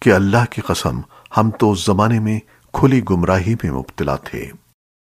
کہ اللہ کی قسم ہم تو اس زمانے میں کھلی گمراہی میں مبتلا تھے۔